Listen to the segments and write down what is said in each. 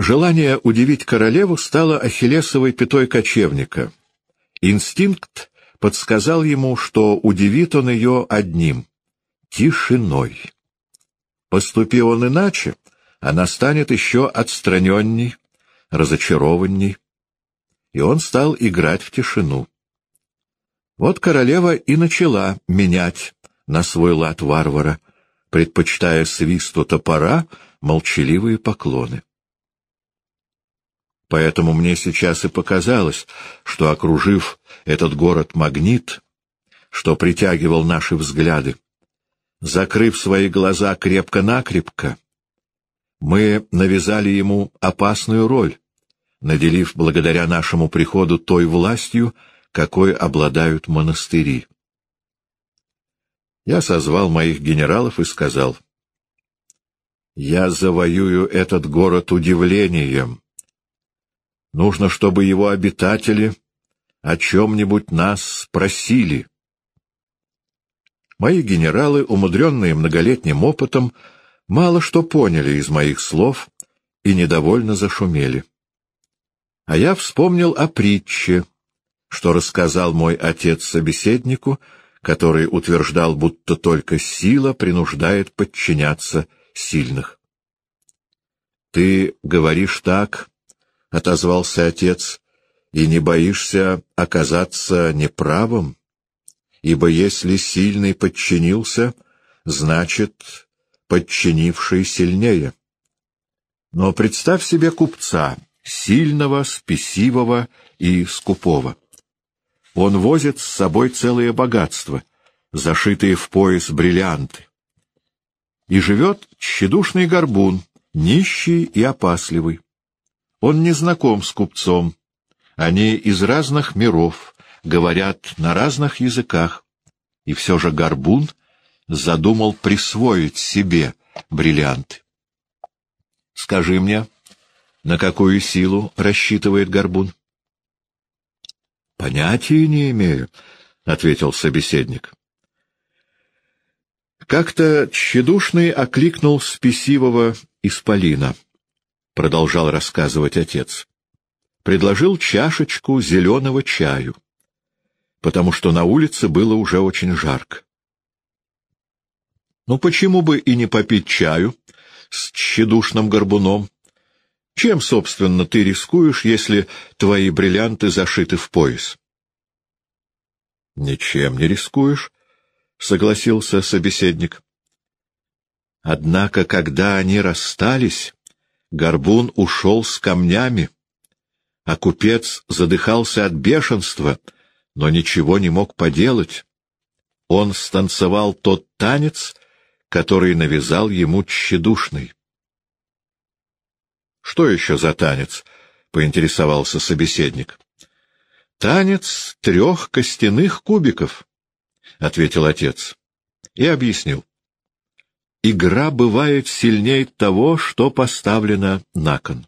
Желание удивить королеву стало ахиллесовой пятой кочевника. Инстинкт подсказал ему, что удивит он ее одним — тишиной. Поступи он иначе, она станет еще отстраненней, разочарованней, и он стал играть в тишину. Вот королева и начала менять на свой лад варвара, предпочитая свисту топора молчаливые поклоны. Поэтому мне сейчас и показалось, что, окружив этот город-магнит, что притягивал наши взгляды, закрыв свои глаза крепко-накрепко, мы навязали ему опасную роль, наделив благодаря нашему приходу той властью, какой обладают монастыри. Я созвал моих генералов и сказал, «Я завоюю этот город удивлением. Нужно, чтобы его обитатели о чем-нибудь нас спросили». Мои генералы, умудренные многолетним опытом, мало что поняли из моих слов и недовольно зашумели. А я вспомнил о притче, что рассказал мой отец собеседнику, который утверждал, будто только сила принуждает подчиняться сильных. — Ты говоришь так, — отозвался отец, — и не боишься оказаться неправым? Ибо если сильный подчинился, значит, подчинивший сильнее. Но представь себе купца, сильного, спесивого и скупого. Он возит с собой целое богатство, зашитые в пояс бриллианты. И живет тщедушный горбун, нищий и опасливый. Он не знаком с купцом. Они из разных миров, говорят на разных языках. И все же горбун задумал присвоить себе бриллианты. Скажи мне, на какую силу рассчитывает горбун? — Понятия не имею, — ответил собеседник. Как-то тщедушный окликнул спесивого исполина, — продолжал рассказывать отец. Предложил чашечку зеленого чаю, потому что на улице было уже очень жарко. Ну почему бы и не попить чаю с тщедушным горбуном? Чем, собственно, ты рискуешь, если твои бриллианты зашиты в пояс? — Ничем не рискуешь, — согласился собеседник. Однако, когда они расстались, горбун ушел с камнями, а купец задыхался от бешенства, но ничего не мог поделать. Он станцевал тот танец, который навязал ему тщедушный. — Что еще за танец? — поинтересовался собеседник. — Танец трех костяных кубиков, — ответил отец и объяснил. Игра бывает сильнее того, что поставлено на кон.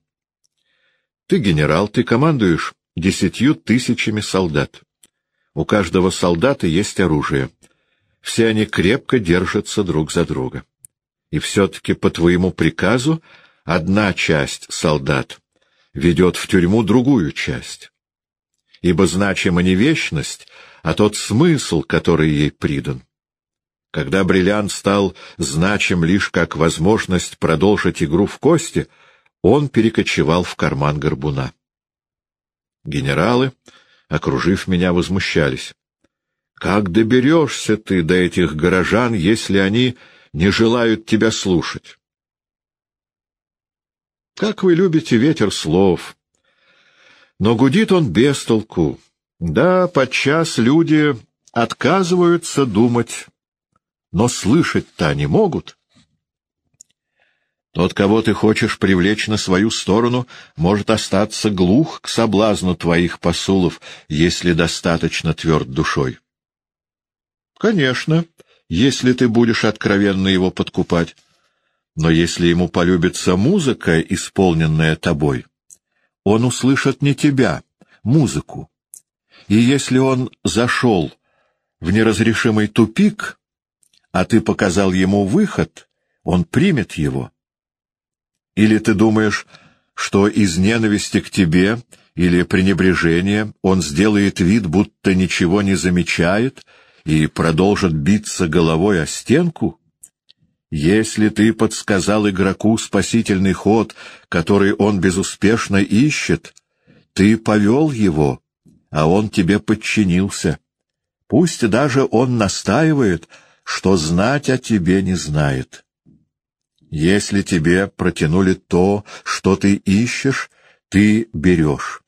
Ты генерал, ты командуешь десятью тысячами солдат. У каждого солдата есть оружие все они крепко держатся друг за друга. И все-таки по твоему приказу одна часть солдат ведет в тюрьму другую часть. Ибо значима не вечность, а тот смысл, который ей придан. Когда бриллиант стал значим лишь как возможность продолжить игру в кости, он перекочевал в карман горбуна. Генералы, окружив меня, возмущались. Как доберешься ты до этих горожан, если они не желают тебя слушать? Как вы любите ветер слов! Но гудит он без толку. Да, подчас люди отказываются думать, но слышать-то не могут. Тот, кого ты хочешь привлечь на свою сторону, может остаться глух к соблазну твоих посулов, если достаточно тверд душой. Конечно, если ты будешь откровенно его подкупать. Но если ему полюбится музыка, исполненная тобой, он услышит не тебя, музыку. И если он зашел в неразрешимый тупик, а ты показал ему выход, он примет его. Или ты думаешь, что из ненависти к тебе или пренебрежения он сделает вид, будто ничего не замечает и продолжит биться головой о стенку? Если ты подсказал игроку спасительный ход, который он безуспешно ищет, ты повел его, а он тебе подчинился. Пусть даже он настаивает, что знать о тебе не знает. Если тебе протянули то, что ты ищешь, ты берешь.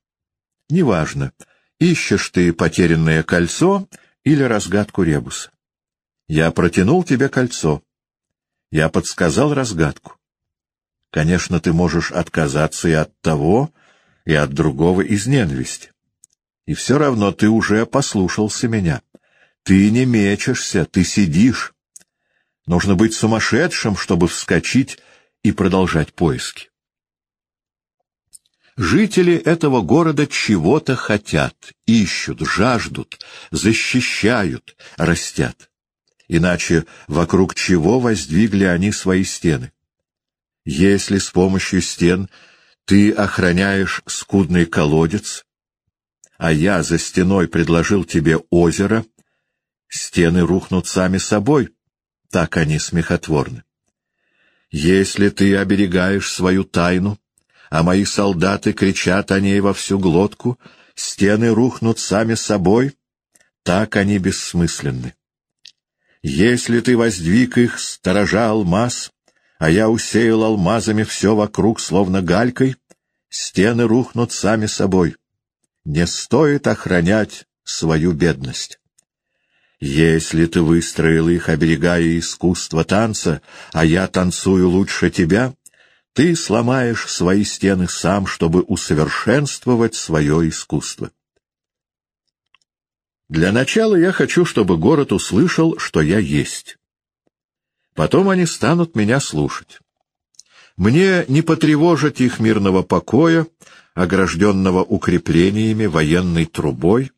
Неважно, ищешь ты потерянное кольцо или разгадку ребуса. Я протянул тебе кольцо. Я подсказал разгадку. Конечно, ты можешь отказаться и от того, и от другого из ненависти. И все равно ты уже послушался меня. Ты не мечешься, ты сидишь. Нужно быть сумасшедшим, чтобы вскочить и продолжать поиски. Жители этого города чего-то хотят, ищут, жаждут, защищают, растят. Иначе вокруг чего воздвигли они свои стены? Если с помощью стен ты охраняешь скудный колодец, а я за стеной предложил тебе озеро, стены рухнут сами собой, так они смехотворны. Если ты оберегаешь свою тайну, а мои солдаты кричат о ней во всю глотку, стены рухнут сами собой, так они бессмысленны. Если ты воздвиг их, сторожа алмаз, а я усеял алмазами все вокруг, словно галькой, стены рухнут сами собой. Не стоит охранять свою бедность. Если ты выстроил их, оберегая искусство танца, а я танцую лучше тебя, ты сломаешь свои стены сам, чтобы усовершенствовать свое искусство. Для начала я хочу, чтобы город услышал, что я есть. Потом они станут меня слушать. Мне не потревожить их мирного покоя, огражденного укреплениями, военной трубой.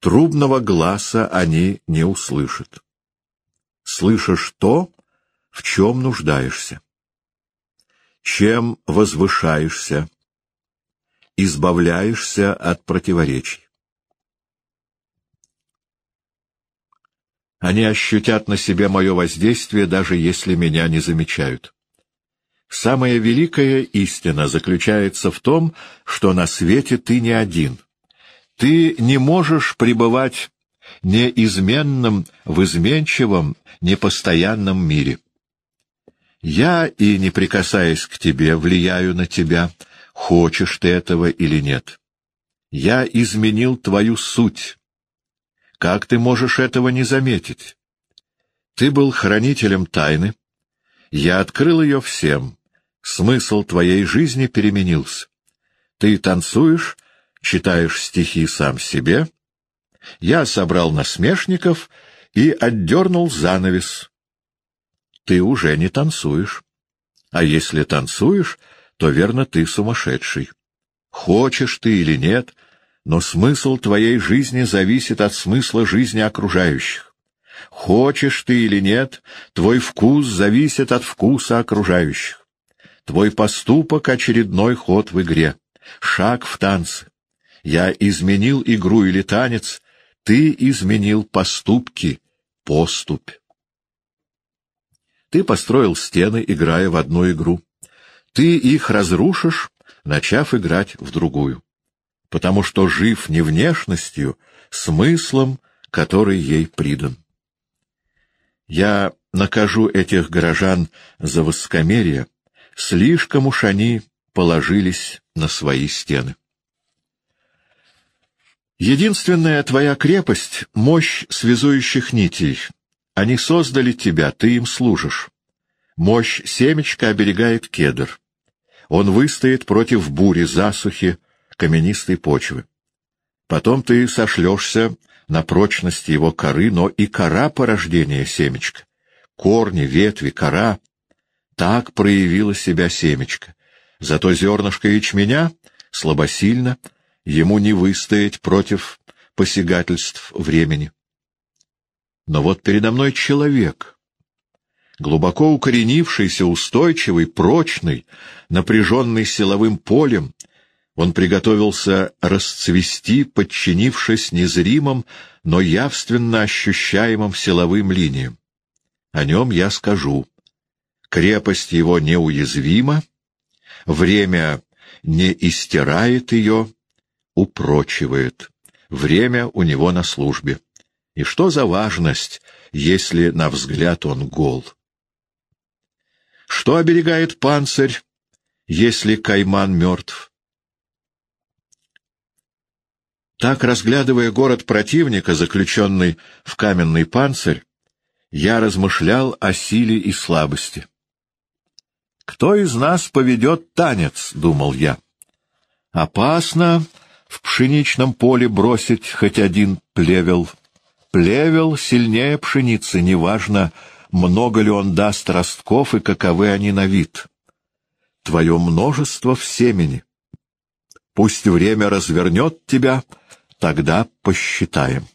Трубного глаза они не услышат. Слышишь то, в чем нуждаешься чем возвышаешься, избавляешься от противоречий. Они ощутят на себе мое воздействие, даже если меня не замечают. Самая великая истина заключается в том, что на свете ты не один. Ты не можешь пребывать неизменным в изменчивом, непостоянном мире. Я, и не прикасаясь к тебе, влияю на тебя, хочешь ты этого или нет. Я изменил твою суть. Как ты можешь этого не заметить? Ты был хранителем тайны. Я открыл ее всем. Смысл твоей жизни переменился. Ты танцуешь, читаешь стихи сам себе. Я собрал насмешников и отдернул занавес, ты уже не танцуешь. А если танцуешь, то, верно, ты сумасшедший. Хочешь ты или нет, но смысл твоей жизни зависит от смысла жизни окружающих. Хочешь ты или нет, твой вкус зависит от вкуса окружающих. Твой поступок — очередной ход в игре, шаг в танце. Я изменил игру или танец, ты изменил поступки, поступь. Ты построил стены, играя в одну игру. Ты их разрушишь, начав играть в другую. Потому что жив не внешностью, смыслом, который ей придан. Я накажу этих горожан за воскомерие, слишком уж они положились на свои стены. Единственная твоя крепость — мощь связующих нитей, они создали тебя, ты им служишь. Мощь семечка оберегает кедр. Он выстоит против бури, засухи, каменистой почвы. Потом ты сошлешься на прочность его коры, но и кора порождения семечка. Корни, ветви, кора — так проявила себя семечко. Зато зернышко ячменя слабосильно, ему не выстоять против посягательств времени. Но вот передо мной человек, глубоко укоренившийся, устойчивый, прочный, напряженный силовым полем, он приготовился расцвести, подчинившись незримым, но явственно ощущаемым силовым линиям. О нем я скажу. Крепость его неуязвима, время не истирает ее, упрочивает. Время у него на службе. И что за важность, если на взгляд он гол? Что оберегает панцирь, если кайман мертв? Так, разглядывая город противника, заключенный в каменный панцирь, я размышлял о силе и слабости. «Кто из нас поведет танец?» — думал я. «Опасно в пшеничном поле бросить хоть один плевел. Плевел сильнее пшеницы, неважно, много ли он даст ростков и каковы они на вид. Твое множество в семени. Пусть время развернет тебя, тогда посчитаем.